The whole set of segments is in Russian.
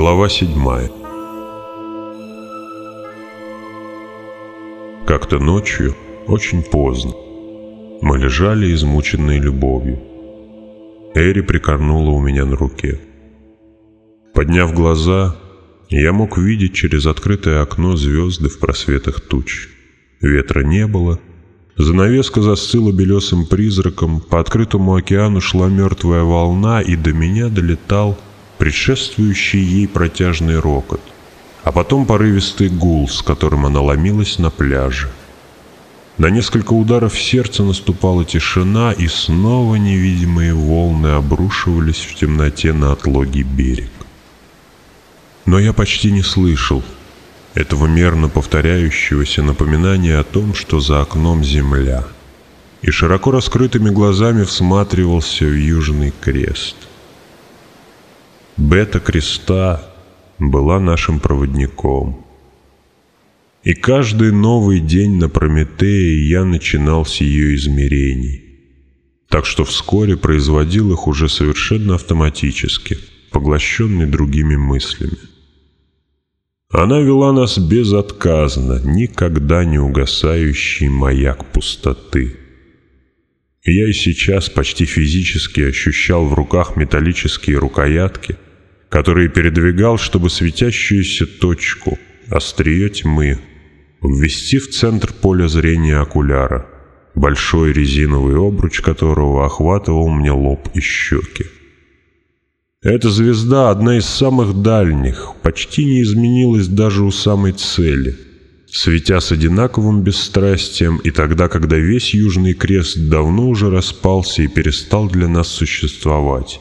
Глава 7 Как-то ночью, очень поздно, мы лежали измученные любовью. Эри прикорнула у меня на руке. Подняв глаза, я мог видеть через открытое окно звезды в просветах туч. Ветра не было, занавеска застыла белесым призраком, по открытому океану шла мертвая волна, и до меня долетал предшествующий ей протяжный рокот, а потом порывистый гул, с которым она ломилась на пляже. На несколько ударов сердца наступала тишина, и снова невидимые волны обрушивались в темноте на отлогий берег. Но я почти не слышал этого мерно повторяющегося напоминания о том, что за окном земля, и широко раскрытыми глазами всматривался в южный крест. Бета Креста была нашим проводником. И каждый новый день на Прометее я начинал с ее измерений. Так что вскоре производил их уже совершенно автоматически, поглощенный другими мыслями. Она вела нас безотказно, никогда не угасающий маяк пустоты. Я и сейчас почти физически ощущал в руках металлические рукоятки – который передвигал, чтобы светящуюся точку, острие тьмы, ввести в центр поля зрения окуляра, большой резиновый обруч которого охватывал мне лоб и щеки. Эта звезда, одна из самых дальних, почти не изменилась даже у самой цели, светя с одинаковым бесстрастием и тогда, когда весь Южный Крест давно уже распался и перестал для нас существовать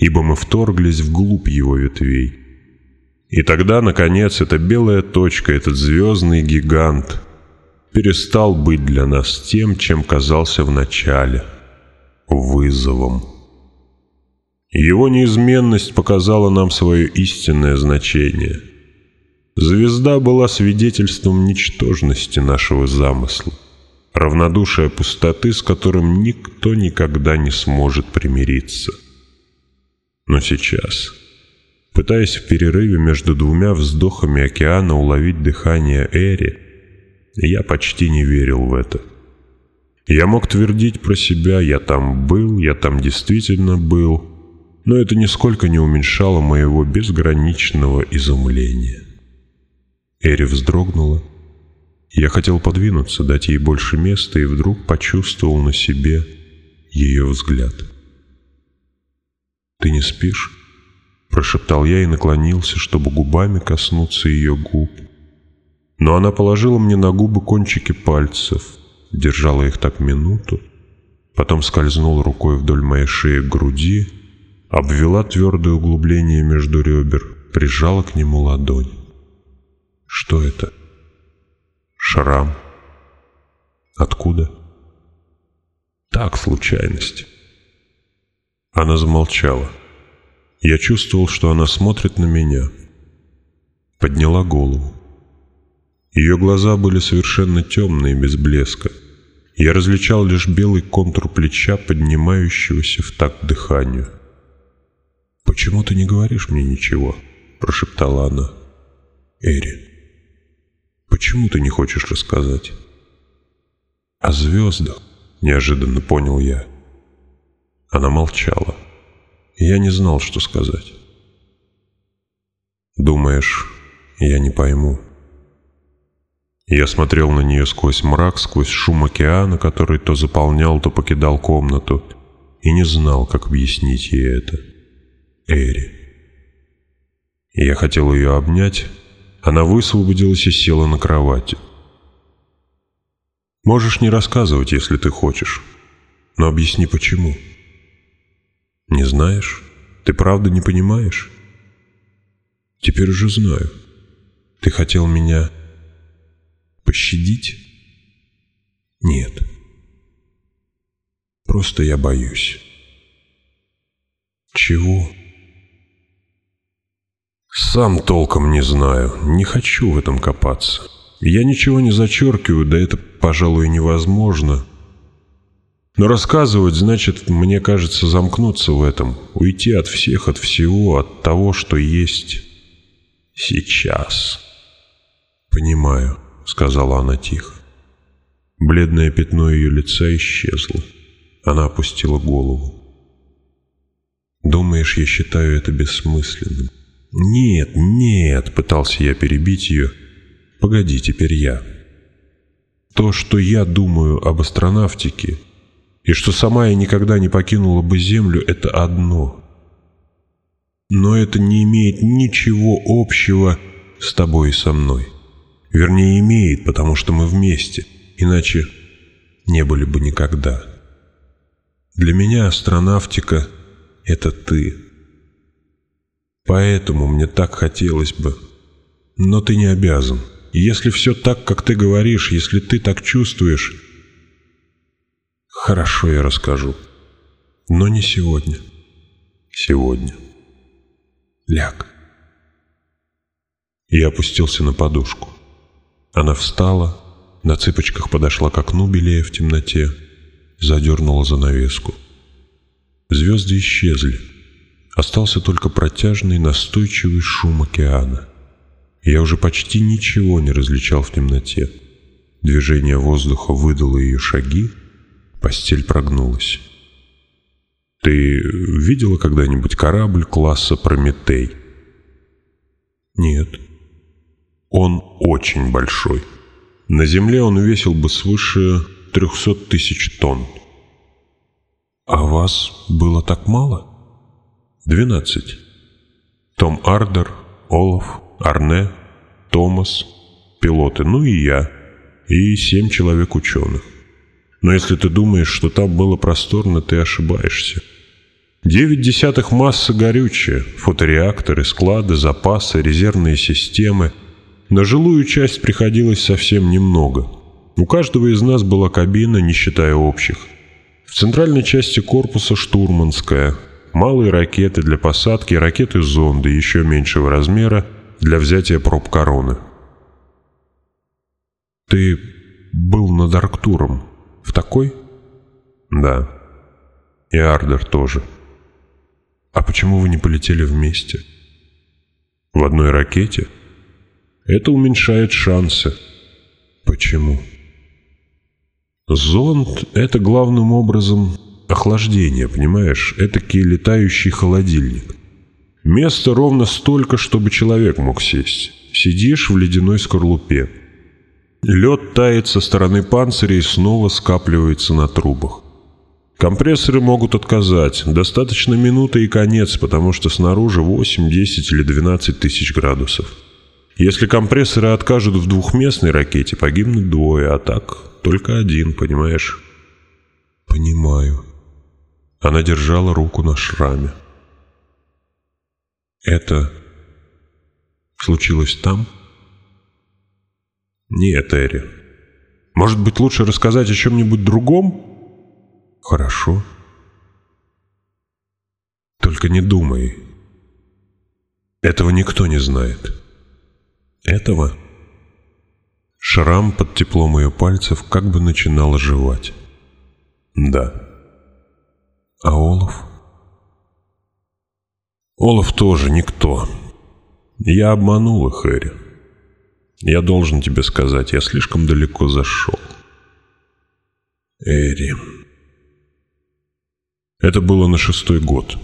ибо мы вторглись вглубь его ветвей. И тогда, наконец, эта белая точка, этот звездный гигант перестал быть для нас тем, чем казался в начале — вызовом. Его неизменность показала нам свое истинное значение. Звезда была свидетельством ничтожности нашего замысла, равнодушия пустоты, с которым никто никогда не сможет примириться — но сейчас. Пытаясь в перерыве между двумя вздохами океана уловить дыхание Эри, я почти не верил в это. Я мог твердить про себя «я там был», «я там действительно был», но это нисколько не уменьшало моего безграничного изумления. Эри вздрогнула. Я хотел подвинуться, дать ей больше места, и вдруг почувствовал на себе ее взгляд. «Ты не спишь?» Прошептал я и наклонился, чтобы губами коснуться ее губ. Но она положила мне на губы кончики пальцев, держала их так минуту, потом скользнула рукой вдоль моей шеи к груди, обвела твердое углубление между ребер, прижала к нему ладонь. Что это? Шрам. Откуда? Так, случайность. Она замолчала. Я чувствовал, что она смотрит на меня. Подняла голову. Ее глаза были совершенно темные, без блеска. Я различал лишь белый контур плеча, поднимающегося в такт дыханию. «Почему ты не говоришь мне ничего?» – прошептала она. «Эри, почему ты не хочешь рассказать?» «О звездах», – неожиданно понял я. Она молчала. Я не знал, что сказать. «Думаешь, я не пойму?» Я смотрел на нее сквозь мрак, сквозь шум океана, который то заполнял, то покидал комнату, и не знал, как объяснить ей это. Эри. Я хотел ее обнять, она высвободилась и села на кровати. «Можешь не рассказывать, если ты хочешь, но объясни, почему» не знаешь? Ты правда не понимаешь? Теперь уже знаю. Ты хотел меня пощадить? Нет. Просто я боюсь. Чего? Сам толком не знаю. Не хочу в этом копаться. Я ничего не зачеркиваю, да это, пожалуй, невозможно. Но рассказывать значит, мне кажется, замкнуться в этом, уйти от всех, от всего, от того, что есть сейчас. «Понимаю», — сказала она тихо. Бледное пятно ее лица исчезло. Она опустила голову. «Думаешь, я считаю это бессмысленным?» «Нет, нет», — пытался я перебить ее. «Погоди, теперь я». То, что я думаю об астронавтике, и что сама я никогда не покинула бы землю, это одно. Но это не имеет ничего общего с тобой и со мной. Вернее, имеет, потому что мы вместе, иначе не были бы никогда. Для меня астронавтика — это ты. Поэтому мне так хотелось бы. Но ты не обязан. Если все так, как ты говоришь, если ты так чувствуешь, Хорошо, я расскажу. Но не сегодня. Сегодня. Ляг. Я опустился на подушку. Она встала, на цыпочках подошла к окну, белее в темноте, задернула занавеску. Звезды исчезли. Остался только протяжный, настойчивый шум океана. Я уже почти ничего не различал в темноте. Движение воздуха выдало ее шаги — Постель прогнулась. «Ты видела когда-нибудь корабль класса «Прометей»?» «Нет». «Он очень большой. На Земле он весил бы свыше 300 тысяч тонн». «А вас было так мало?» «Двенадцать. Том Ардер, Олаф, Арне, Томас, пилоты, ну и я, и семь человек ученых. Но если ты думаешь, что там было просторно, ты ошибаешься. Девять десятых масса горючее, фотореакторы, склады, запасы, резервные системы. На жилую часть приходилось совсем немного. У каждого из нас была кабина, не считая общих. В центральной части корпуса штурманская. Малые ракеты для посадки, ракеты-зонды еще меньшего размера для взятия проб короны. «Ты был над Арктуром», в такой? Да. И Ардер тоже. А почему вы не полетели вместе? В одной ракете? Это уменьшает шансы. Почему? Зонд — это главным образом охлаждение, понимаешь? Этакий летающий холодильник. Места ровно столько, чтобы человек мог сесть. Сидишь в ледяной скорлупе. Лед тает со стороны панциря и снова скапливается на трубах. Компрессоры могут отказать. Достаточно минуты и конец, потому что снаружи 8, 10 или 12 тысяч градусов. Если компрессоры откажут в двухместной ракете, погибнут двое, а так только один, понимаешь? Понимаю. Она держала руку на шраме. Это случилось там, «Нет, Эри. Может быть, лучше рассказать о чем-нибудь другом?» «Хорошо. Только не думай. Этого никто не знает. Этого?» Шрам под теплом ее пальцев как бы начинал оживать. «Да». «А Олаф?» «Олаф тоже никто. Я обманул их, Эри». Я должен тебе сказать, я слишком далеко зашел. Эри. Это было на шестой год.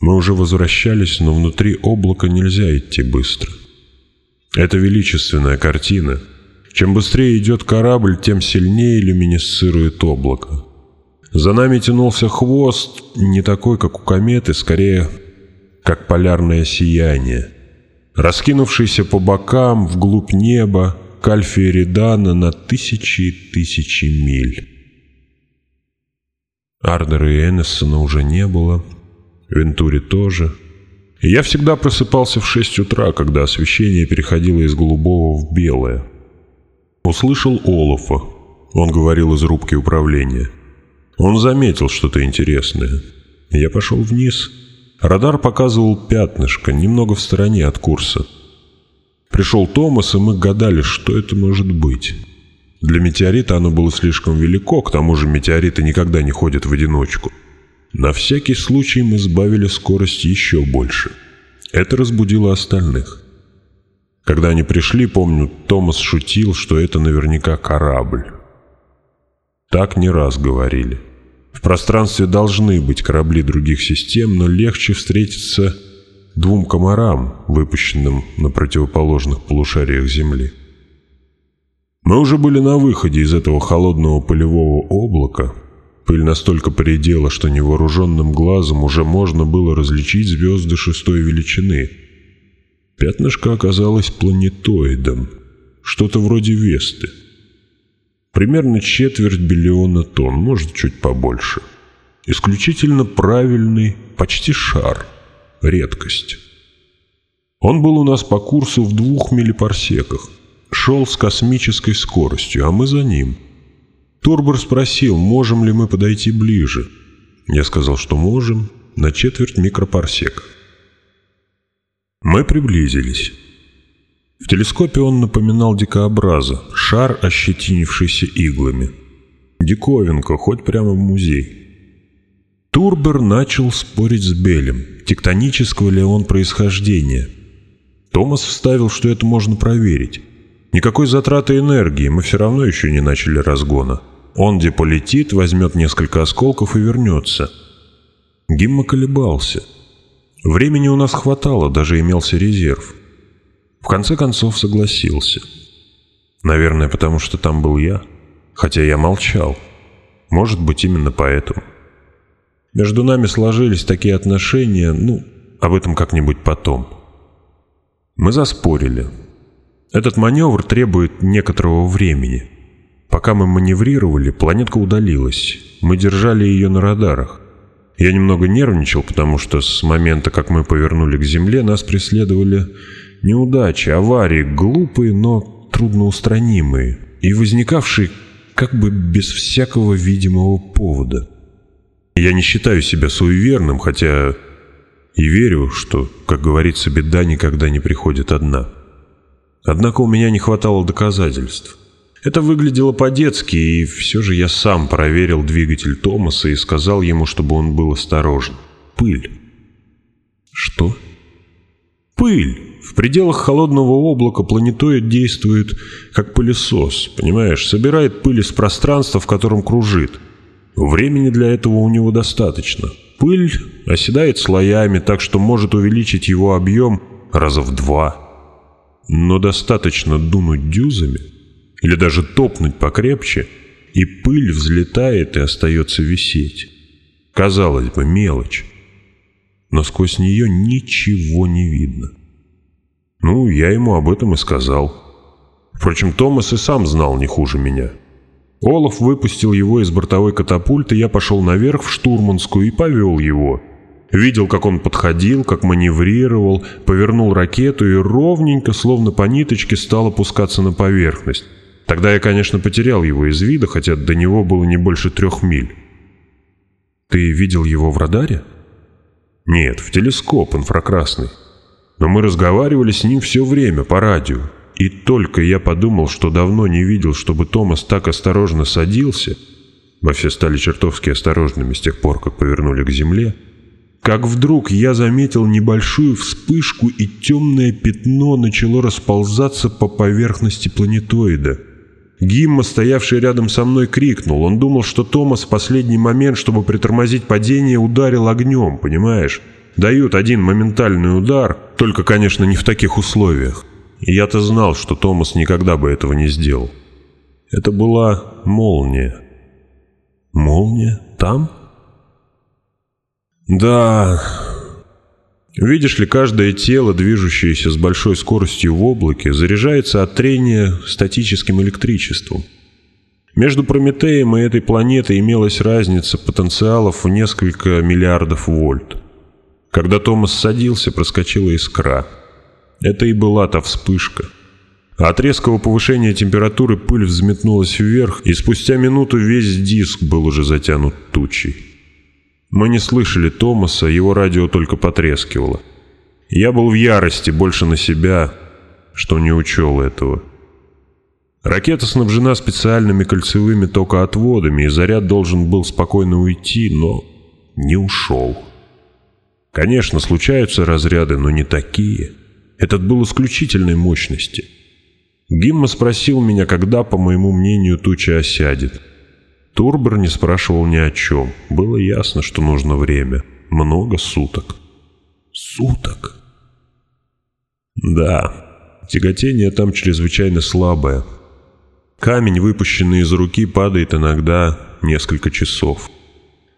Мы уже возвращались, но внутри облака нельзя идти быстро. Это величественная картина. Чем быстрее идет корабль, тем сильнее люминесцирует облако. За нами тянулся хвост, не такой, как у кометы, скорее, как полярное сияние – раскинувшийся по бокам вглубь неба к Альфе Эридана на тысячи и тысячи миль. Ардера и Эннессона уже не было, Вентури тоже. И я всегда просыпался в шесть утра, когда освещение переходило из голубого в белое. Услышал Олафа. Он говорил из рубки управления. Он заметил что-то интересное. Я пошел вниз — Радар показывал пятнышко, немного в стороне от курса. Пришел Томас, и мы гадали, что это может быть. Для метеорита оно было слишком велико, к тому же метеориты никогда не ходят в одиночку. На всякий случай мы сбавили скорость еще больше. Это разбудило остальных. Когда они пришли, помню, Томас шутил, что это наверняка корабль. Так не раз говорили. В пространстве должны быть корабли других систем, но легче встретиться двум комарам, выпущенным на противоположных полушариях Земли. Мы уже были на выходе из этого холодного полевого облака. Пыль настолько поредела, что невооруженным глазом уже можно было различить звезды шестой величины. Пятнышко оказалось планетоидом, что-то вроде Весты примерно четверть биллиона тонн, может чуть побольше. Исключительно правильный, почти шар, редкость. Он был у нас по курсу в двух миллипарсеках, шел с космической скоростью, а мы за ним. Турбор спросил, можем ли мы подойти ближе. Я сказал, что можем, на четверть микропарсека. Мы приблизились. В телескопе он напоминал дикообраза, шар, ощетинившийся иглами. Диковинка, хоть прямо в музей. Турбер начал спорить с Белем, тектонического ли он происхождения. Томас вставил, что это можно проверить. Никакой затраты энергии, мы все равно еще не начали разгона. Он где полетит, возьмет несколько осколков и вернется. Гимма колебался. Времени у нас хватало, даже имелся резерв. В конце концов согласился. Наверное, потому что там был я, хотя я молчал. Может быть, именно поэтому. Между нами сложились такие отношения, ну, об этом как-нибудь потом. Мы заспорили. Этот маневр требует некоторого времени. Пока мы маневрировали, планетка удалилась. Мы держали ее на радарах. Я немного нервничал, потому что с момента, как мы повернули к Земле, нас преследовали неудачи, аварии, глупые, но трудноустранимые и возникавшие как бы без всякого видимого повода. Я не считаю себя суеверным, хотя и верю, что, как говорится, беда никогда не приходит одна. Однако у меня не хватало доказательств. Это выглядело по-детски, и все же я сам проверил двигатель Томаса и сказал ему, чтобы он был осторожен. Пыль. Что? Пыль! В пределах холодного облака планетоид действует как пылесос, понимаешь, собирает пыль из пространства, в котором кружит. Времени для этого у него достаточно. Пыль оседает слоями, так что может увеличить его объем раза в два. Но достаточно дунуть дюзами или даже топнуть покрепче, и пыль взлетает и остается висеть. Казалось бы, мелочь, но сквозь нее ничего не видно. Ну, я ему об этом и сказал. Впрочем, Томас и сам знал не хуже меня. Олаф выпустил его из бортовой катапульты, я пошел наверх в штурманскую и повел его. Видел, как он подходил, как маневрировал, повернул ракету и ровненько, словно по ниточке, стал опускаться на поверхность. Тогда я, конечно, потерял его из вида, хотя до него было не больше трех миль. «Ты видел его в радаре?» «Нет, в телескоп инфракрасный» но мы разговаривали с ним все время по радио. И только я подумал, что давно не видел, чтобы Томас так осторожно садился, мы все стали чертовски осторожными с тех пор, как повернули к земле, как вдруг я заметил небольшую вспышку, и темное пятно начало расползаться по поверхности планетоида. Гимма, стоявший рядом со мной, крикнул. Он думал, что Томас в последний момент, чтобы притормозить падение, ударил огнем, понимаешь? Дают один моментальный удар, только, конечно, не в таких условиях. Я-то знал, что Томас никогда бы этого не сделал. Это была молния. Молния? Там? Да. Видишь ли, каждое тело, движущееся с большой скоростью в облаке, заряжается от трения статическим электричеством. Между Прометеем и этой планетой имелась разница потенциалов в несколько миллиардов вольт. Когда Томас садился, проскочила искра. Это и была та вспышка. От резкого повышения температуры пыль взметнулась вверх, и спустя минуту весь диск был уже затянут тучей. Мы не слышали Томаса, его радио только потрескивало. Я был в ярости больше на себя, что не учел этого. Ракета снабжена специальными кольцевыми токоотводами, и заряд должен был спокойно уйти, но не ушел. Конечно, случаются разряды, но не такие. Этот был исключительной мощности. Гимма спросил меня, когда, по моему мнению, туча осядет. Турбор не спрашивал ни о чем. Было ясно, что нужно время. Много суток. Суток? Да, тяготение там чрезвычайно слабое. Камень, выпущенный из руки, падает иногда несколько часов.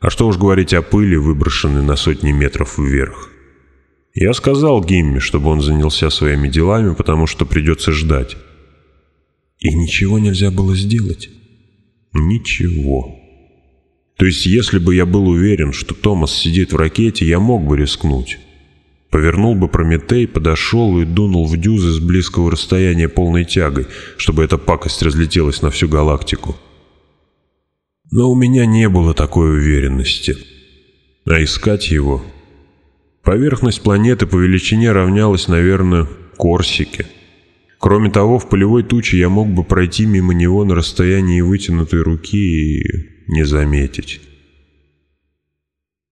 А что уж говорить о пыли, выброшенной на сотни метров вверх. Я сказал Гимми, чтобы он занялся своими делами, потому что придется ждать. И ничего нельзя было сделать. Ничего. То есть, если бы я был уверен, что Томас сидит в ракете, я мог бы рискнуть. Повернул бы Прометей, подошел и дунул в дюзы с близкого расстояния полной тягой, чтобы эта пакость разлетелась на всю галактику. Но у меня не было такой уверенности. А искать его... Поверхность планеты по величине равнялась, наверное, Корсике. Кроме того, в полевой туче я мог бы пройти мимо него на расстоянии вытянутой руки и не заметить.